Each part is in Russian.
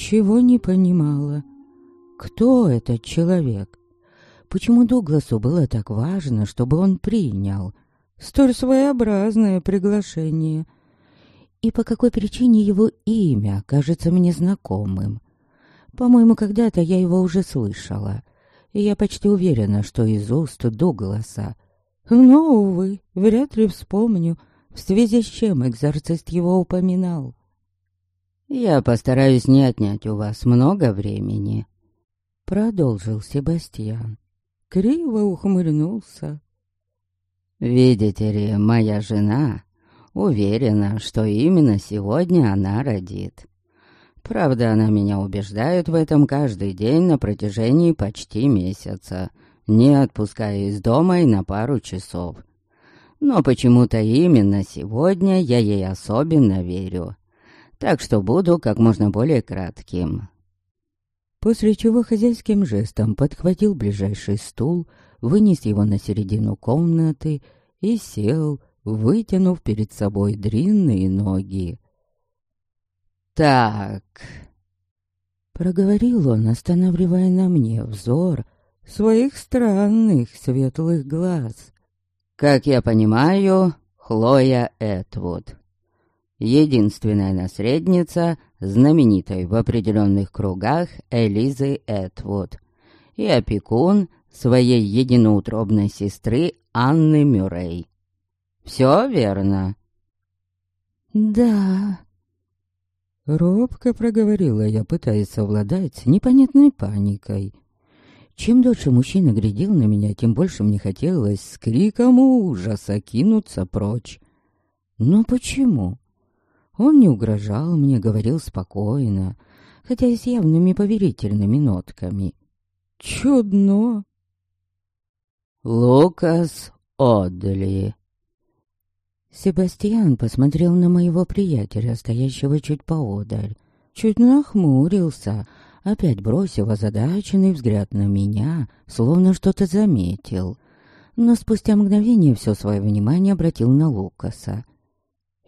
Ничего не понимала. Кто этот человек? Почему Дугласу было так важно, чтобы он принял столь своеобразное приглашение? И по какой причине его имя кажется мне знакомым? По-моему, когда-то я его уже слышала, и я почти уверена, что из уст Дугласа. Но, увы, вряд ли вспомню, в связи с чем экзорцист его упоминал. «Я постараюсь не отнять у вас много времени», — продолжил Себастьян. Криво ухмыльнулся. «Видите ли, моя жена уверена, что именно сегодня она родит. Правда, она меня убеждает в этом каждый день на протяжении почти месяца, не отпуская из дома и на пару часов. Но почему-то именно сегодня я ей особенно верю. Так что буду как можно более кратким. После чего хозяйским жестом подхватил ближайший стул, вынес его на середину комнаты и сел, вытянув перед собой длинные ноги. «Так...» Проговорил он, останавливая на мне взор своих странных светлых глаз. «Как я понимаю, Хлоя Этвуд. Единственная наследница знаменитой в определенных кругах Элизы Этвуд и опекун своей единоутробной сестры Анны Мюррей. Все верно?» «Да...» Робко проговорила я, пытаясь совладать непонятной паникой. Чем дольше мужчина глядел на меня, тем больше мне хотелось с криком ужаса кинуться прочь. Но почему? Он не угрожал мне, говорил спокойно, хотя и с явными поверительными нотками. Чудно! Лукас Одли Себастьян посмотрел на моего приятеля, стоящего чуть поодаль. Чуть нахмурился, опять бросив озадаченный взгляд на меня, словно что-то заметил. Но спустя мгновение все свое внимание обратил на Лукаса.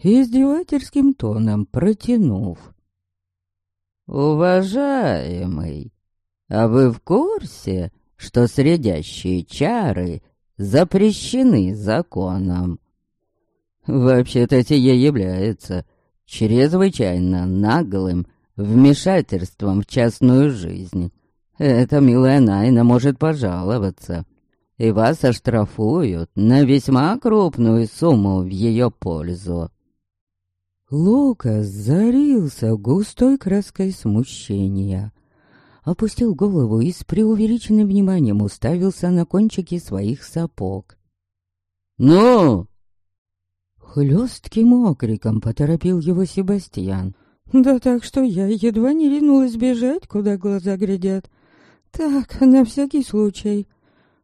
Издевательским тоном протянув. «Уважаемый, а вы в курсе, что средящие чары запрещены законом?» Вообще-то сие является чрезвычайно наглым вмешательством в частную жизнь. Эта милая Найна может пожаловаться, и вас оштрафуют на весьма крупную сумму в ее пользу. Лукас зарился густой краской смущения, опустил голову и с преувеличенным вниманием уставился на кончики своих сапог. «Ну, Хлестким окриком поторопил его Себастьян. Да так что я едва не ринулась бежать, куда глаза глядят. Так, на всякий случай.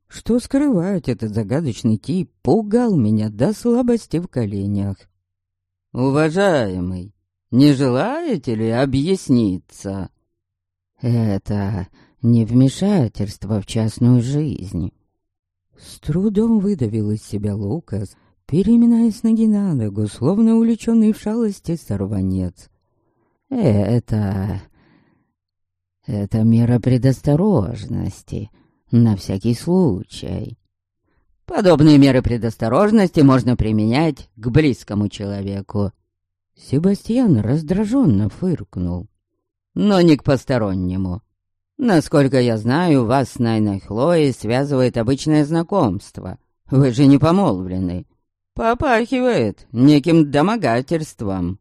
Что скрывать, этот загадочный тип пугал меня до слабости в коленях. «Уважаемый, не желаете ли объясниться?» «Это не вмешательство в частную жизнь». С трудом выдавил из себя Лукас, переминаясь ноги на ногу, словно увлеченный в шалости сорванец. «Это... это мера предосторожности, на всякий случай. Подобные меры предосторожности можно применять к близкому человеку». Себастьян раздраженно фыркнул. «Но не к постороннему. Насколько я знаю, вас с Найной Хлоей связывает обычное знакомство. Вы же не помолвлены. Попахивает неким домогательством.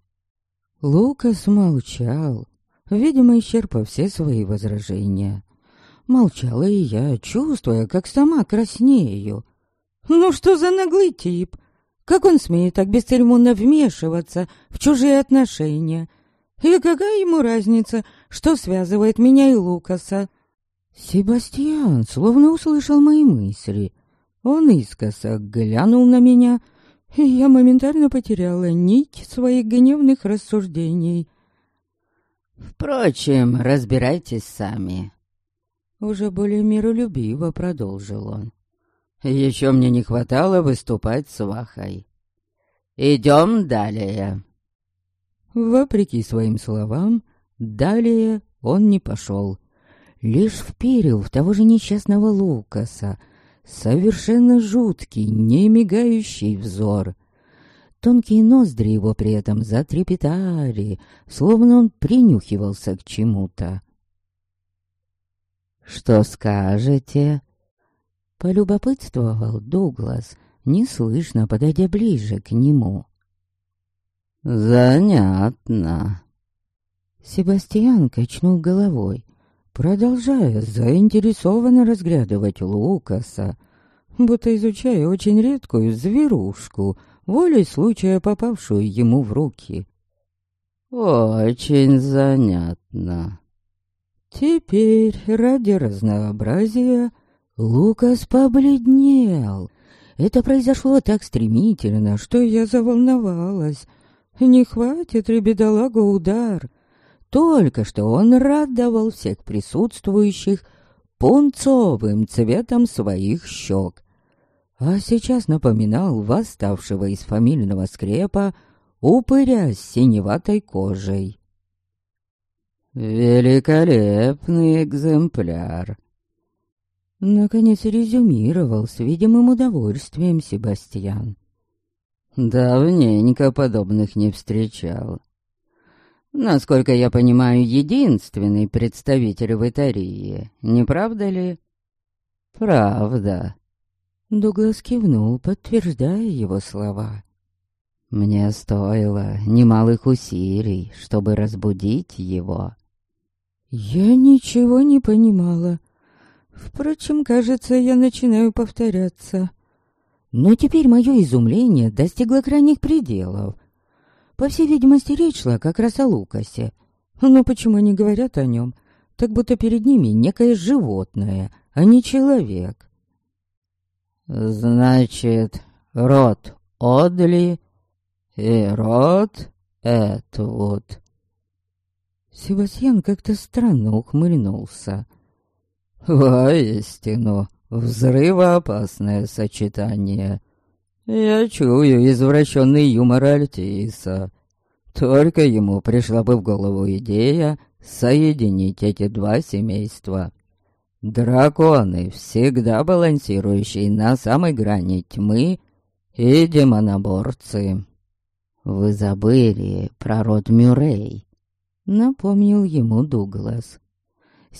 Лукас молчал, видимо, исчерпав все свои возражения. Молчала и я, чувствуя, как сама краснею. Ну что за наглый тип? Как он смеет так бесцеремонно вмешиваться в чужие отношения? И какая ему разница, что связывает меня и Лукаса? Себастьян словно услышал мои мысли. Он искоса глянул на меня — и я моментально потеряла нить своих гневных рассуждений. «Впрочем, разбирайтесь сами», — уже более миролюбиво продолжил он. «Еще мне не хватало выступать с Вахой. Идем далее». Вопреки своим словам, Далее он не пошел. Лишь вперил в того же несчастного Лукаса совершенно жуткий, не мигающий взор. Тонкие ноздри его при этом затрепетали, словно он принюхивался к чему-то. «Что скажете?» Полюбопытствовал Дуглас, неслышно подойдя ближе к нему. «Занятно». Себастьян качнул головой, продолжая заинтересованно разглядывать Лукаса, будто изучая очень редкую зверушку, волей случая попавшую ему в руки. «Очень занятно». Теперь, ради разнообразия, Лукас побледнел. Это произошло так стремительно, что я заволновалась. Не хватит ли бедолагу удар? Только что он радовал всех присутствующих пунцовым цветом своих щек. А сейчас напоминал восставшего из фамильного скрепа упыря с синеватой кожей. «Великолепный экземпляр!» Наконец резюмировал с видимым удовольствием Себастьян. «Давненько подобных не встречал. Насколько я понимаю, единственный представитель в Итарии, не правда ли?» «Правда». Дуглас кивнул, подтверждая его слова. «Мне стоило немалых усилий, чтобы разбудить его». Я ничего не понимала. Впрочем, кажется, я начинаю повторяться. Но теперь мое изумление достигло крайних пределов — по всей видимости, речь шла как раз о Лукасе. Но почему они говорят о нем? Так будто перед ними некое животное, а не человек. Значит, род Одли и род Этвуд. Себастьян как-то странно ухмыльнулся. Воистину, взрывоопасное сочетание. Я чую извращенный юмор Альтиса. Только ему пришла бы в голову идея соединить эти два семейства. Драконы, всегда балансирующие на самой грани тьмы, и демоноборцы. Вы забыли про род Мюррей, напомнил ему Дуглас.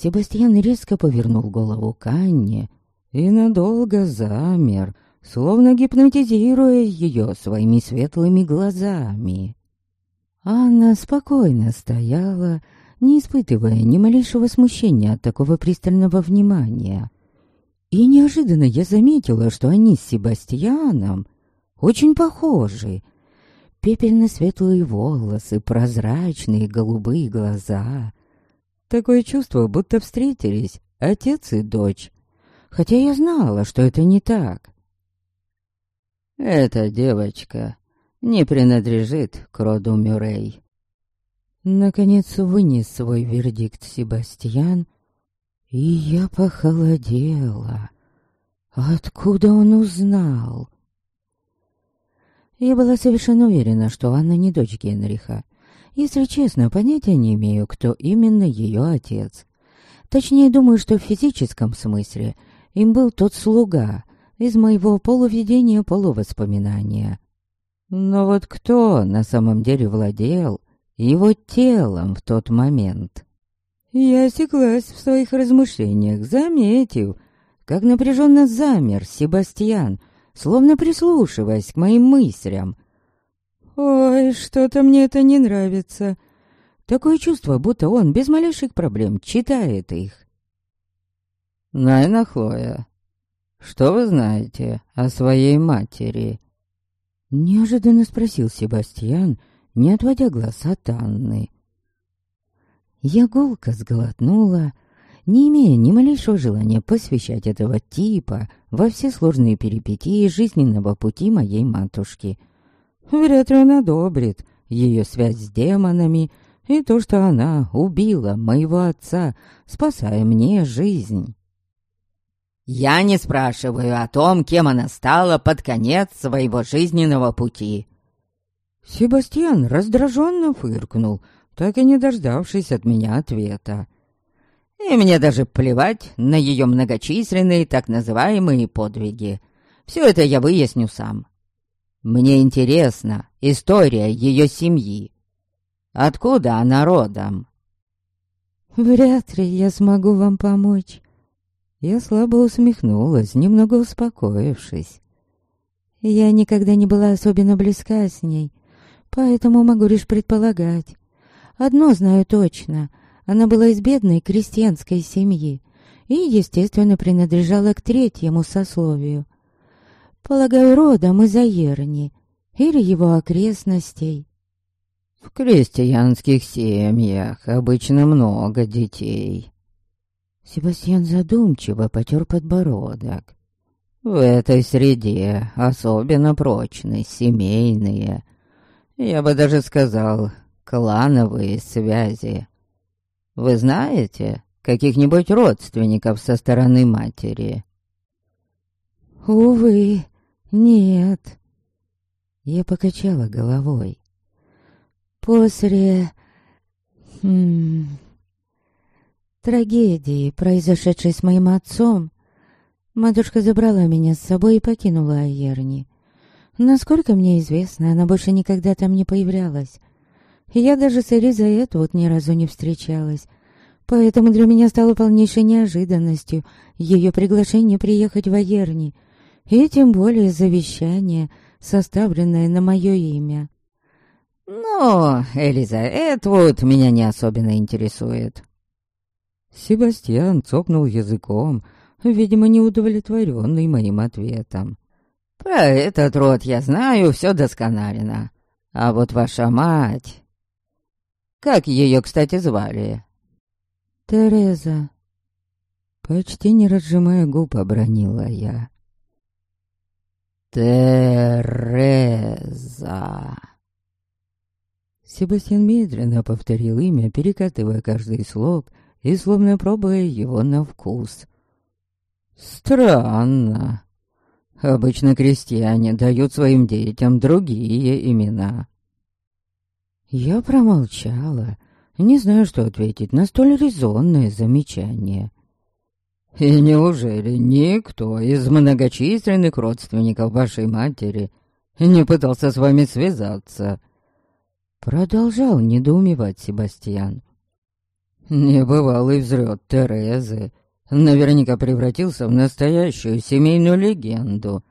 Себастьян резко повернул голову к Анне и надолго замер, словно гипнотизируя ее своими светлыми глазами. Анна спокойно стояла, не испытывая ни малейшего смущения от такого пристального внимания. И неожиданно я заметила, что они с Себастьяном очень похожи. Пепельно-светлые волосы, прозрачные голубые глаза. Такое чувство, будто встретились отец и дочь. Хотя я знала, что это не так. Эта девочка не принадлежит к роду Мюррей. Наконец вынес свой вердикт Себастьян, и я похолодела. Откуда он узнал? Я была совершенно уверена, что Анна не дочь Генриха. Если честно, понятия не имею, кто именно ее отец. Точнее, думаю, что в физическом смысле им был тот слуга, из моего полувидения полувоспоминания. Но вот кто на самом деле владел его телом в тот момент? Я осеклась в своих размышлениях, заметив, как напряженно замер Себастьян, словно прислушиваясь к моим мыслям. «Ой, что-то мне это не нравится. Такое чувство, будто он без малейших проблем читает их». «Найна Хлоя, что вы знаете о своей матери?» Неожиданно спросил Себастьян, не отводя глаз от Анны. Я гулко сглотнула, не имея ни малейшего желания посвящать этого типа во все сложные перипетии жизненного пути моей матушки. Вряд ли он одобрит ее связь с демонами и то, что она убила моего отца, спасая мне жизнь. Я не спрашиваю о том, кем она стала под конец своего жизненного пути. Себастьян раздраженно фыркнул, так и не дождавшись от меня ответа. И мне даже плевать на ее многочисленные так называемые подвиги. Все это я выясню сам. Мне интересна история ее семьи. Откуда она родом? Вряд ли я смогу вам помочь. Я слабо усмехнулась, немного успокоившись. Я никогда не была особенно близка с ней, поэтому могу лишь предполагать. Одно знаю точно. Она была из бедной крестьянской семьи и, естественно, принадлежала к третьему сословию. Полагаю, родом из Аерни или его окрестностей. В крестьянских семьях обычно много детей. Себастьян задумчиво потер подбородок. В этой среде особенно прочны семейные, я бы даже сказал, клановые связи. Вы знаете каких-нибудь родственников со стороны матери? Увы, нет. Я покачала головой. После... Хм, трагедии, произошедшей с моим отцом, матушка забрала меня с собой и покинула Айерни. Насколько мне известно, она больше никогда там не появлялась. Я даже с Элизой Этвуд ни разу не встречалась. Поэтому для меня стало полнейшей неожиданностью ее приглашение приехать в Аерни, и тем более завещание, составленное на мое имя. «Ну, Элиза Этвуд меня не особенно интересует». Себастьян цокнул языком, видимо, неудовлетворенный моим ответом. «Про этот род я знаю все досконально. А вот ваша мать... Как ее, кстати, звали?» «Тереза». Почти не разжимая губ, обронила я. «Тереза». Себастьян медленно повторил имя, перекатывая каждый слог и словно пробуя его на вкус. «Странно. Обычно крестьяне дают своим детям другие имена». Я промолчала, не знаю, что ответить на столь резонное замечание. «И неужели никто из многочисленных родственников вашей матери не пытался с вами связаться?» Продолжал недоумевать Себастьян. Небывалый взрыв Терезы наверняка превратился в настоящую семейную легенду.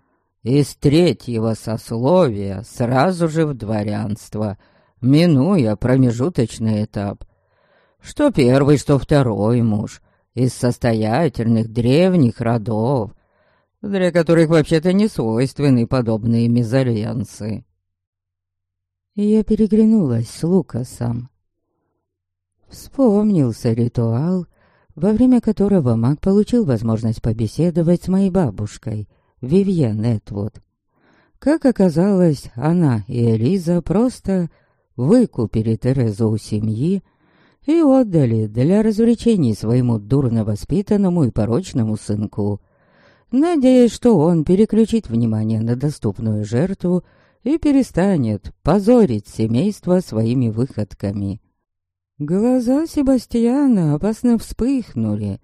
Из третьего сословия сразу же в дворянство, минуя промежуточный этап. Что первый, что второй муж из состоятельных древних родов, для которых вообще-то не свойственны подобные мезальянсы. Я переглянулась с Лукасом. Вспомнился ритуал, во время которого маг получил возможность побеседовать с моей бабушкой, Вивьен Этвуд. Как оказалось, она и Элиза просто выкупили Терезу у семьи и отдали для развлечений своему дурно воспитанному и порочному сынку, надеясь, что он переключит внимание на доступную жертву и перестанет позорить семейство своими выходками. Глаза Себастьяна опасно вспыхнули,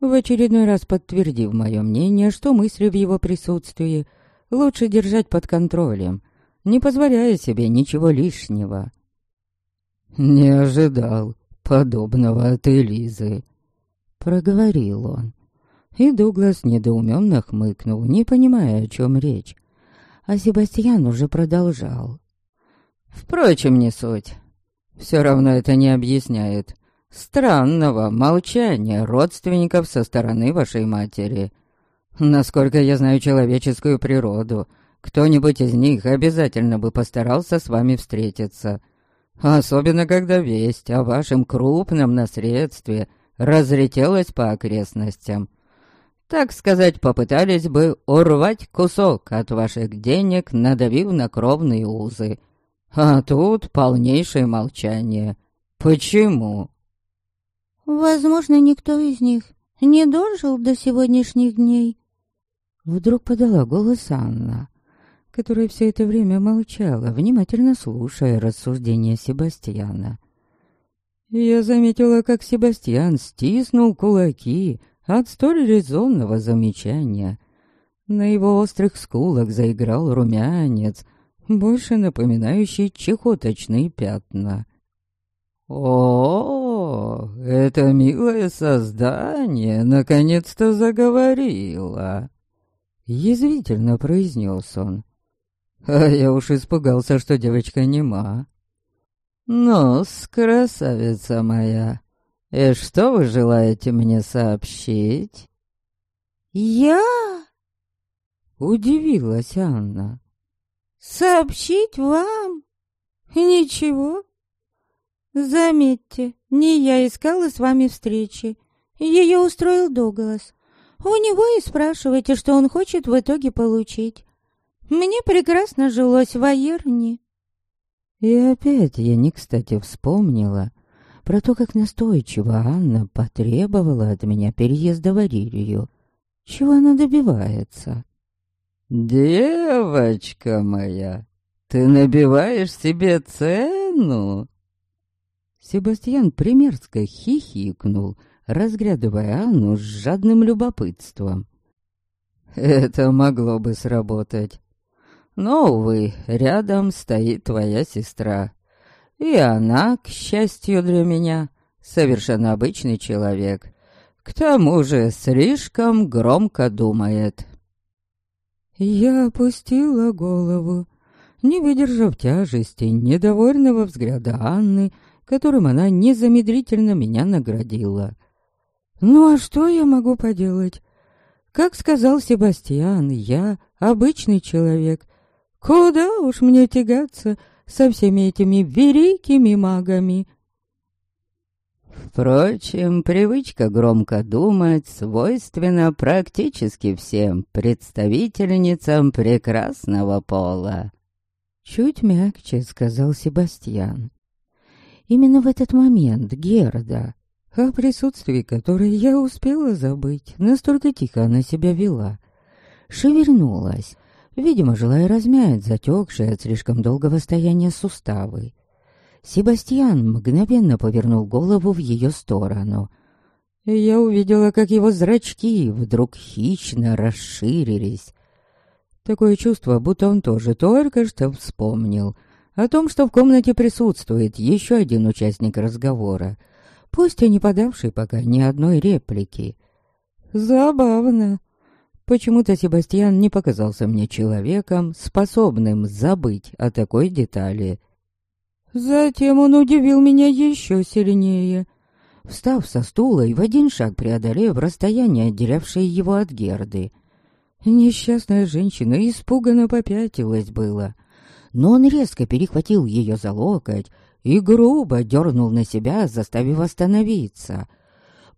в очередной раз подтвердив мое мнение, что мысли в его присутствии лучше держать под контролем, не позволяя себе ничего лишнего. «Не ожидал подобного от Элизы», — проговорил он. И Дуглас недоуменно хмыкнул, не понимая, о чем речь а Себастьян уже продолжал. «Впрочем, не суть. Все равно это не объясняет странного молчания родственников со стороны вашей матери. Насколько я знаю человеческую природу, кто-нибудь из них обязательно бы постарался с вами встретиться. Особенно, когда весть о вашем крупном наследстве разлетелась по окрестностям так сказать, попытались бы урвать кусок от ваших денег, надавив на кровные узы. А тут полнейшее молчание. Почему? Возможно, никто из них не дожил до сегодняшних дней. Вдруг подала голос Анна, которая все это время молчала, внимательно слушая рассуждения Себастьяна. Я заметила, как Себастьян стиснул кулаки от столь резонного замечания. На его острых скулах заиграл румянец, больше напоминающий чехоточные пятна. «О, это милое создание наконец-то заговорило!» Язвительно произнес он. А я уж испугался, что девочка нема. ну красавица моя, и что вы желаете мне сообщить?» «Я?» Удивилась Анна. «Сообщить вам? Ничего. Заметьте, не я искала с вами встречи. Ее устроил Доглас. У него и спрашивайте, что он хочет в итоге получить. Мне прекрасно жилось в Аерне. И опять я не кстати вспомнила про то, как настойчиво Анна потребовала от меня переезда в Аририю. Чего она добивается? «Девочка моя, ты набиваешь себе цену?» Себастьян примерзко хихикнул, разглядывая Анну с жадным любопытством. «Это могло бы сработать. Но, увы, рядом стоит твоя сестра. И она, к счастью для меня, совершенно обычный человек. К тому же слишком громко думает». Я опустила голову, не выдержав тяжести недовольного взгляда Анны, которым она незамедрительно меня наградила. Ну а что я могу поделать? Как сказал Себастьян, я обычный человек. Куда уж мне тягаться со всеми этими великими магами? Впрочем, привычка громко думать свойственна практически всем представительницам прекрасного пола. Чуть мягче сказал Себастьян. Именно в этот момент Герда, о присутствии которой я успела забыть, настолько тихо она себя вела, шевельнулась, видимо, желая размять затекшие от слишком долгого стояния суставы. Себастьян мгновенно повернул голову в ее сторону. Я увидела, как его зрачки вдруг хищно расширились. Такое чувство, будто он тоже только что вспомнил о том, что в комнате присутствует еще один участник разговора, пусть и не подавший пока ни одной реплики. Забавно. Почему-то Себастьян не показался мне человеком, способным забыть о такой детали — Затем он удивил меня еще сильнее. Встав со стула и в один шаг преодолев расстояние, отделявшее его от Герды. Несчастная женщина испуганно попятилась было. Но он резко перехватил ее за локоть и грубо дернул на себя, заставив остановиться.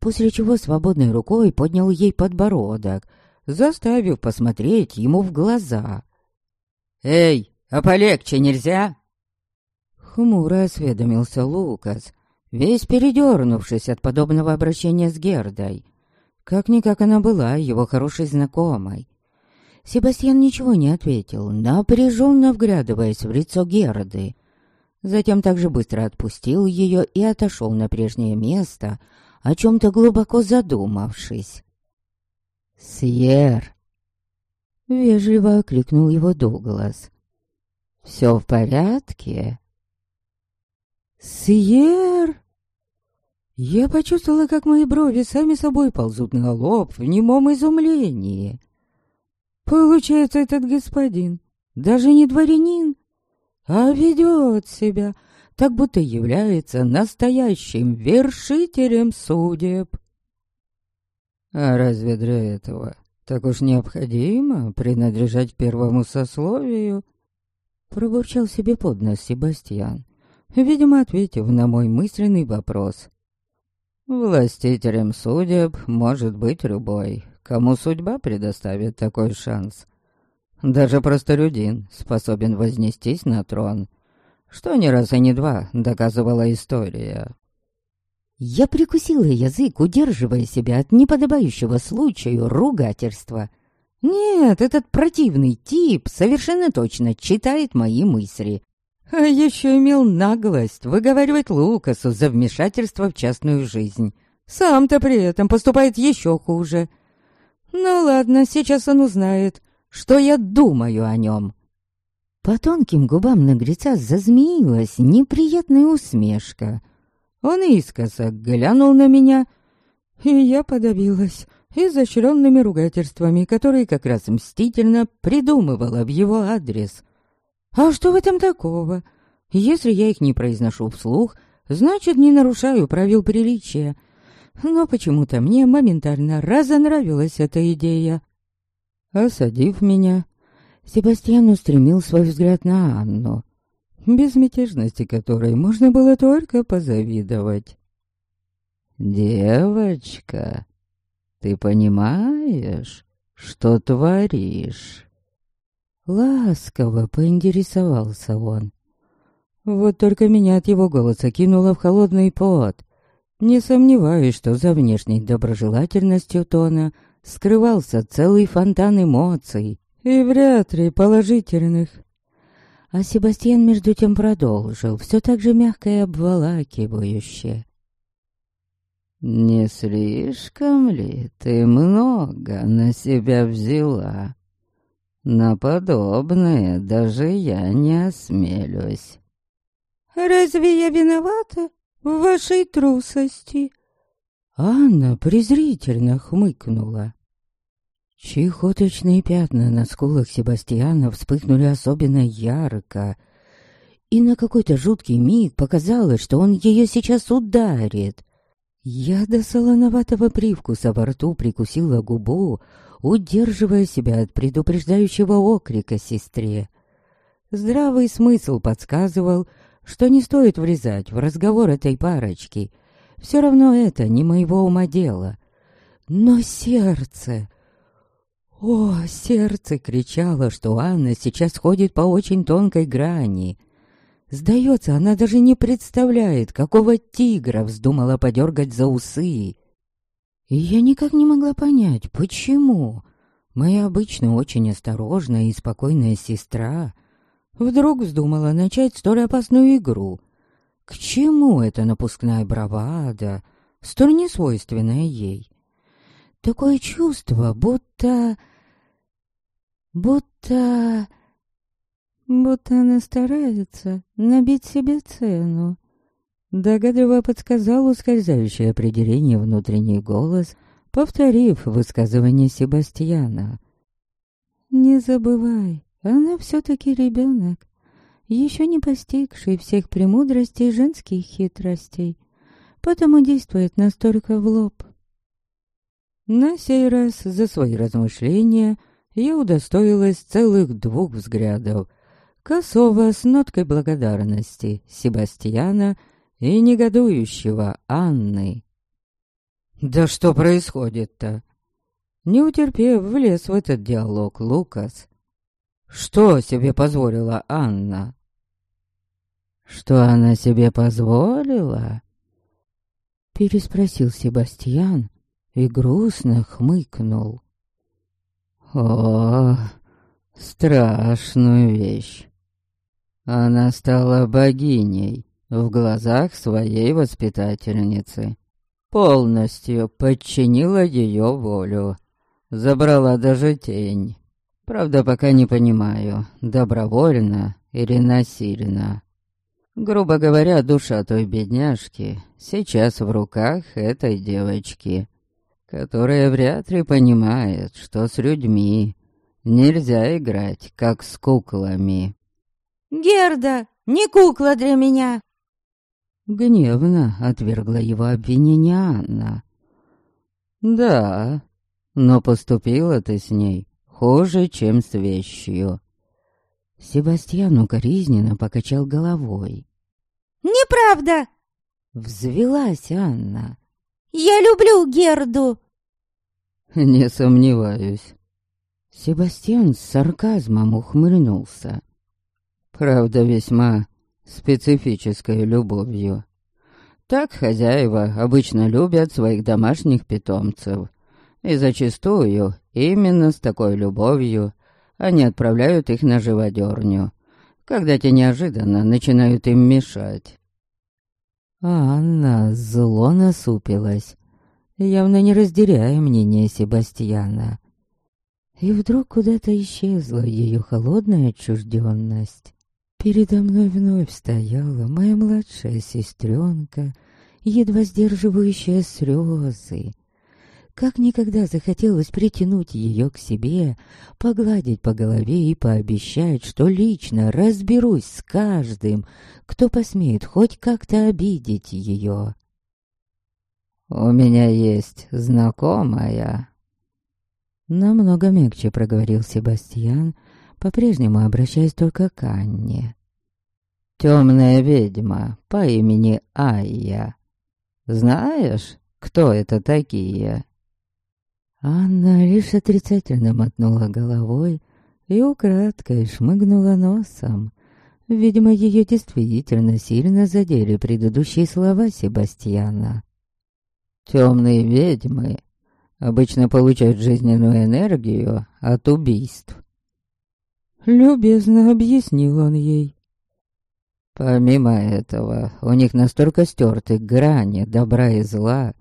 После чего свободной рукой поднял ей подбородок, заставив посмотреть ему в глаза. «Эй, а полегче нельзя?» Хмуро осведомился Лукас, весь передернувшись от подобного обращения с Гердой. Как-никак она была его хорошей знакомой. Себастьян ничего не ответил, напряженно вглядываясь в лицо Герды. Затем также быстро отпустил ее и отошел на прежнее место, о чем-то глубоко задумавшись. «Сьер!» — вежливо окликнул его Дуглас. «Все в порядке?» «Сьер!» Я почувствовала, как мои брови сами собой ползут на лоб в немом изумлении. Получается, этот господин даже не дворянин, а ведет себя, так будто является настоящим вершителем судеб. А разве для этого так уж необходимо принадлежать первому сословию? Пробурчал себе под нос Себастьян видимо, ответив на мой мысленный вопрос. Властителем судеб может быть любой, кому судьба предоставит такой шанс. Даже простолюдин способен вознестись на трон, что не раз и не два доказывала история. Я прикусила язык, удерживая себя от неподобающего случаю ругательства. Нет, этот противный тип совершенно точно читает мои мысли. А еще имел наглость выговаривать Лукасу за вмешательство в частную жизнь. Сам-то при этом поступает еще хуже. Ну ладно, сейчас он узнает, что я думаю о нем. По тонким губам наглеца зазмеилась неприятная усмешка. Он искоса глянул на меня, и я подавилась изощренными ругательствами, которые как раз мстительно придумывала в его адрес. А что в этом такого? Если я их не произношу вслух, значит, не нарушаю правил приличия. Но почему-то мне моментально разонравилась эта идея. Осадив меня, Себастьян устремил свой взгляд на Анну, безмятежности которой можно было только позавидовать. «Девочка, ты понимаешь, что творишь?» Ласково поинтересовался он. Вот только меня от его голоса кинуло в холодный пот. Не сомневаюсь, что за внешней доброжелательностью тона скрывался целый фонтан эмоций, и вряд ли положительных. А Себастьян между тем продолжил, все так же мягко и обволакивающе. «Не слишком ли ты много на себя взяла? На подобное даже я не осмелюсь». «Разве я виновата в вашей трусости?» Анна презрительно хмыкнула. Чехоточные пятна на скулах Себастьяна вспыхнули особенно ярко, и на какой-то жуткий миг показалось, что он ее сейчас ударит. Я до солоноватого привкуса во рту прикусила губу, удерживая себя от предупреждающего окрика сестре. Здравый смысл подсказывал, что не стоит врезать в разговор этой парочки. Все равно это не моего ума дело. Но сердце... О, сердце кричало, что Анна сейчас ходит по очень тонкой грани. Сдается, она даже не представляет, какого тигра вздумала подергать за усы. И я никак не могла понять, почему моя обычно очень осторожная и спокойная сестра вдруг вздумала начать столь опасную игру. К чему эта напускная бравада, столь несвойственная ей? Такое чувство, будто... Будто... Будто она старается набить себе цену. Догадливо подсказал ускользающее определение внутренний голос, повторив высказывание Себастьяна. «Не забывай, она все-таки ребенок, еще не постигший всех премудростей женских хитростей, потому действует настолько в лоб. На сей раз за свои размышления я удостоилась целых двух взглядов. Косого с ноткой благодарности Себастьяна и негодующего Анны. «Да что происходит-то?» Не утерпев, влез в этот диалог Лукас. «Что себе позволила Анна?» «Что она себе позволила?» Переспросил Себастьян, и грустно хмыкнул. О, страшную вещь. Она стала богиней в глазах своей воспитательницы. Полностью подчинила ее волю. Забрала даже тень. Правда, пока не понимаю, добровольно или насильно. Грубо говоря, душа той бедняжки сейчас в руках этой девочки которая вряд ли понимает, что с людьми нельзя играть, как с куклами. «Герда, не кукла для меня!» Гневно отвергла его обвинение Анна. «Да, но поступила ты с ней хуже, чем с вещью». Себастьян укоризненно покачал головой. «Неправда!» Взвелась Анна. «Я люблю Герду!» «Не сомневаюсь». Себастьян с сарказмом ухмыльнулся. Правда, весьма специфической любовью. Так хозяева обычно любят своих домашних питомцев. И зачастую именно с такой любовью они отправляют их на живодерню. когда те неожиданно начинают им мешать. А Анна зло насупилась, явно не разделяя мнение Себастьяна. И вдруг куда-то исчезла ее холодная отчужденность. Передо мной вновь стояла моя младшая сестренка, едва сдерживающая слезы. Как никогда захотелось притянуть ее к себе, погладить по голове и пообещать, что лично разберусь с каждым, кто посмеет хоть как-то обидеть ее. «У меня есть знакомая», Намного мягче проговорил Себастьян, по-прежнему обращаясь только к Анне. «Темная ведьма по имени Айя. Знаешь, кто это такие?» Анна лишь отрицательно мотнула головой и украдкой шмыгнула носом. Видимо, ее действительно сильно задели предыдущие слова Себастьяна. «Темные ведьмы обычно получают жизненную энергию от убийств. Любезно объяснил он ей. Помимо этого, у них настолько стерты грани добра и зла,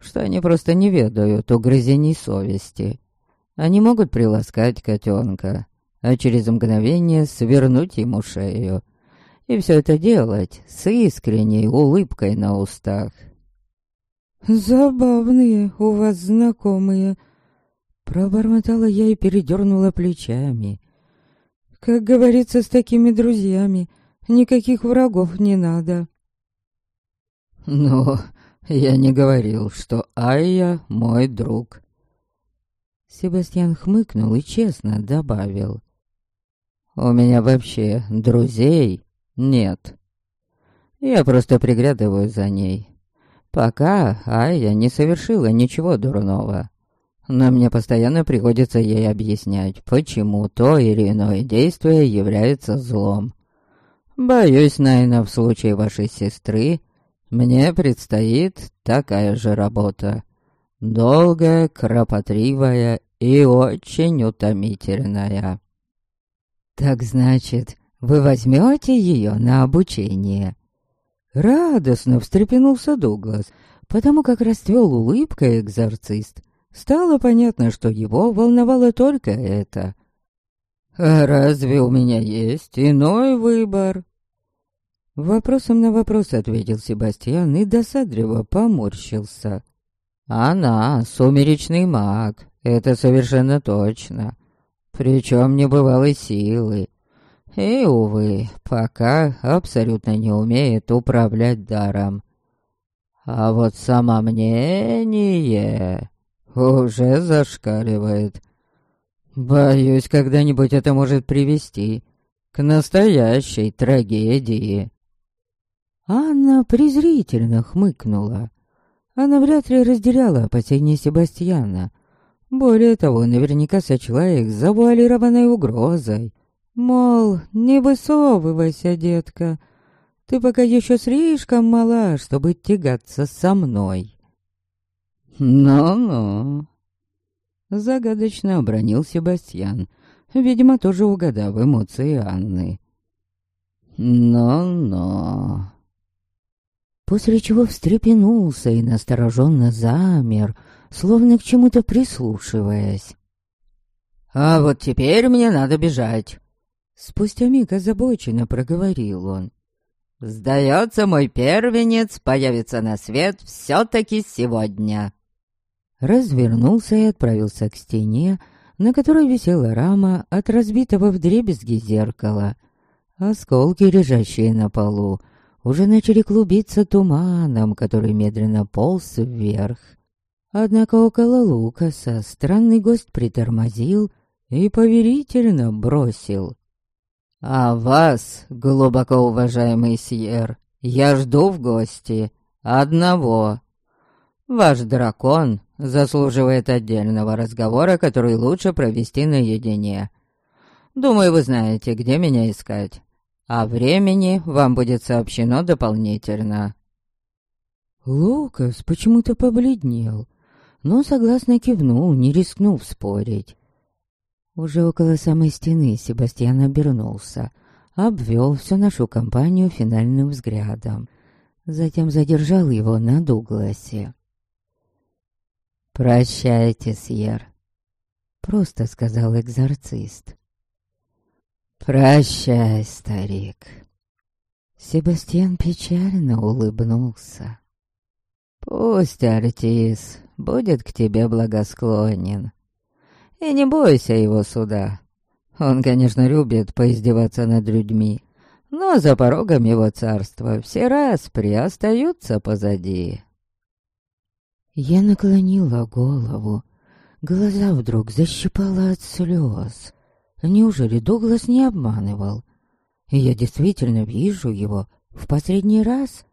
что они просто не ведают угрызений совести. Они могут приласкать котенка, а через мгновение свернуть ему шею. И все это делать с искренней улыбкой на устах. «Забавные у вас знакомые», — пробормотала я и передернула плечами. «Как говорится, с такими друзьями никаких врагов не надо». «Ну, я не говорил, что Айя мой друг». Себастьян хмыкнул и честно добавил. «У меня вообще друзей нет. Я просто приглядываю за ней, Пока Айя не совершила ничего дурного. Но мне постоянно приходится ей объяснять, почему то или иное действие является злом. Боюсь, Найна, в случае вашей сестры мне предстоит такая же работа. Долгая, кропотливая и очень утомительная. «Так значит, вы возьмете ее на обучение?» Радостно встрепенулся Дуглас, потому как расцвел улыбкой экзорцист. Стало понятно, что его волновало только это. «А разве у меня есть иной выбор?» Вопросом на вопрос ответил Себастьян и досадливо поморщился. «Она сумеречный маг, это совершенно точно. Причем небывалой силы. И, увы, пока абсолютно не умеет управлять даром. А вот самомнение уже зашкаливает. Боюсь, когда-нибудь это может привести к настоящей трагедии. Анна презрительно хмыкнула. Она вряд ли разделяла опасения Себастьяна. Более того, наверняка сочла их завуалированной угрозой. Мол, не высовывайся, детка. Ты пока еще слишком мала, чтобы тягаться со мной. Ну-ну. Загадочно обронил Себастьян, видимо, тоже угадав эмоции Анны. Ну-ну. После чего встрепенулся и настороженно замер, словно к чему-то прислушиваясь. «А вот теперь мне надо бежать. Спустя миг озабоченно проговорил он. «Сдается, мой первенец появится на свет все-таки сегодня». Развернулся и отправился к стене, на которой висела рама от разбитого вдребезги зеркала. Осколки, лежащие на полу, уже начали клубиться туманом, который медленно полз вверх. Однако около Лукаса странный гость притормозил и поверительно бросил. А вас, глубоко уважаемый Сьер, я жду в гости одного. Ваш дракон заслуживает отдельного разговора, который лучше провести наедине. Думаю, вы знаете, где меня искать. А времени вам будет сообщено дополнительно. Лукас почему-то побледнел, но согласно кивнул, не рискнув спорить. Уже около самой стены Себастьян обернулся. обвел всю нашу компанию финальным взглядом. Затем задержал его на Дугласе. «Прощайте, Сьер», — просто сказал экзорцист. «Прощай, старик». Себастьян печально улыбнулся. «Пусть Артис будет к тебе благосклонен. И не бойся его суда. Он, конечно, любит поиздеваться над людьми, но за порогом его царства все распри остаются позади». Я наклонила голову. Глаза вдруг защипала от слез. Неужели Дуглас не обманывал? Я действительно вижу его в последний раз.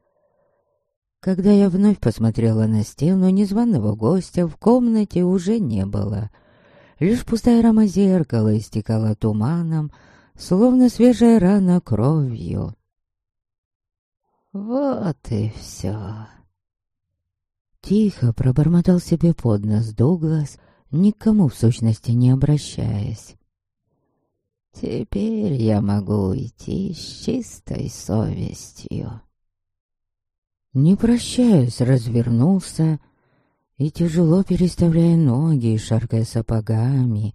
Когда я вновь посмотрела на стену, незваного гостя в комнате уже не было. Лишь пустая рама зеркала истекала туманом, словно свежая рана кровью. Вот и все. Тихо пробормотал себе под нос Дуглас, никому в сущности не обращаясь. Теперь я могу уйти с чистой совестью. Не прощаясь, развернулся и, тяжело переставляя ноги и шаркая сапогами,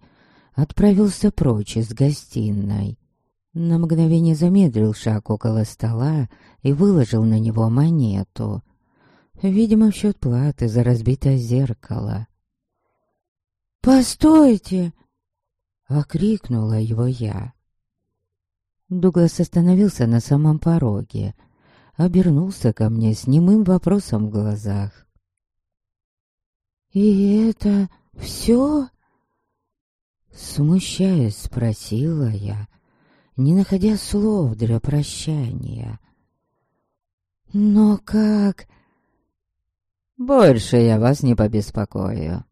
отправился прочь из гостиной. На мгновение замедлил шаг около стола и выложил на него монету. Видимо, в счет платы за разбитое зеркало. «Постойте!» — окрикнула его я. Дуглас остановился на самом пороге, обернулся ко мне с немым вопросом в глазах. «И это все?» Смущаясь, спросила я, не находя слов для прощания. «Но как...» «Больше я вас не побеспокою»,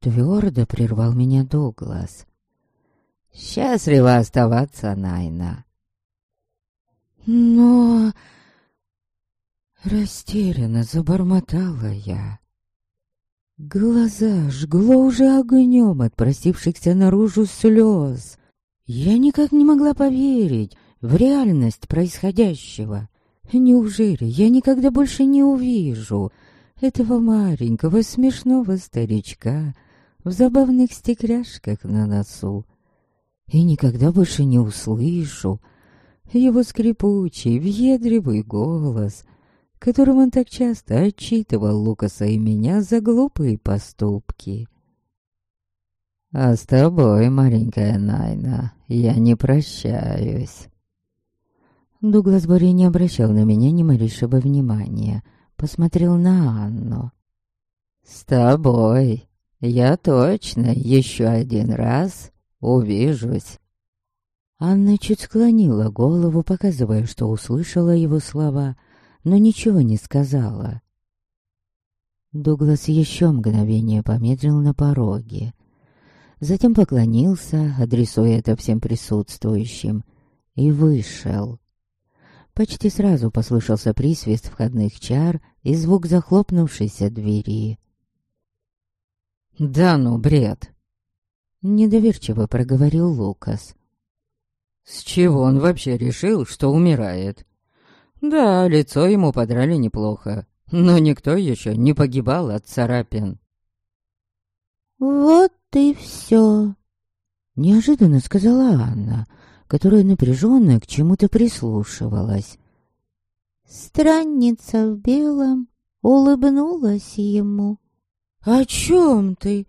Твердо прервал меня Дуглас. «Счастливо оставаться, Найна!» «Но...» Растерянно забормотала я. Глаза жгло уже огнем от просившихся наружу слез. Я никак не могла поверить в реальность происходящего. Неужели я никогда больше не увижу этого маленького смешного старичка, в забавных стекляшках на носу. И никогда больше не услышу его скрипучий, въедривый голос, которым он так часто отчитывал Лукаса и меня за глупые поступки. «А с тобой, маленькая Найна, я не прощаюсь». Дуглас Бори не обращал на меня ни малейшего внимания, посмотрел на Анну. «С тобой я точно еще один раз увижусь. Анна чуть склонила голову, показывая, что услышала его слова, но ничего не сказала. Дуглас еще мгновение помедлил на пороге. Затем поклонился, адресуя это всем присутствующим, и вышел. Почти сразу послышался присвист входных чар и звук захлопнувшейся двери. «Да ну, бред!» Недоверчиво проговорил Лукас. «С чего он вообще решил, что умирает?» «Да, лицо ему подрали неплохо, но никто еще не погибал от царапин». «Вот и все», — неожиданно сказала Анна, которая напряженно к чему-то прислушивалась. Странница в белом улыбнулась ему. «О чем ты?»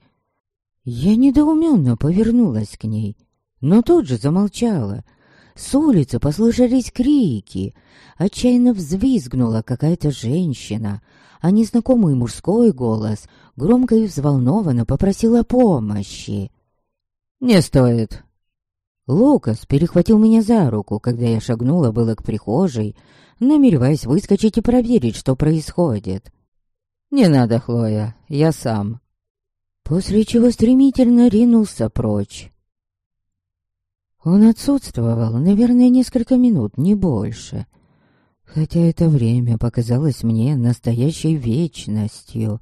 Я недоуменно повернулась к ней, но тут же замолчала. С улицы послышались крики. Отчаянно взвизгнула какая-то женщина, а незнакомый мужской голос громко и взволнованно попросила помощи. «Не стоит!» Лукас перехватил меня за руку, когда я шагнула было к прихожей, намереваясь выскочить и проверить, что происходит. «Не надо, Хлоя, я сам». После чего стремительно ринулся прочь. Он отсутствовал, наверное, несколько минут, не больше. Хотя это время показалось мне настоящей вечностью.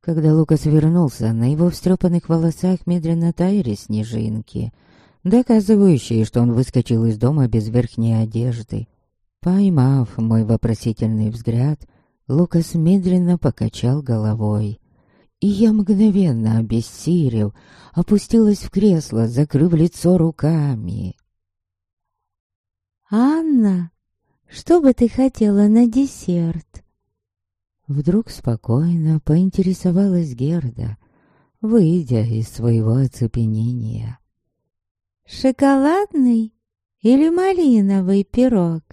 Когда Лукас вернулся, на его встрепанных волосах медленно таяли снежинки. доказывающие, что он выскочил из дома без верхней одежды. Поймав мой вопросительный взгляд, Лукас медленно покачал головой. И я мгновенно обессилел, опустилась в кресло, закрыв лицо руками. «Анна, что бы ты хотела на десерт?» Вдруг спокойно поинтересовалась Герда, выйдя из своего оцепенения. «Шоколадный или малиновый пирог?»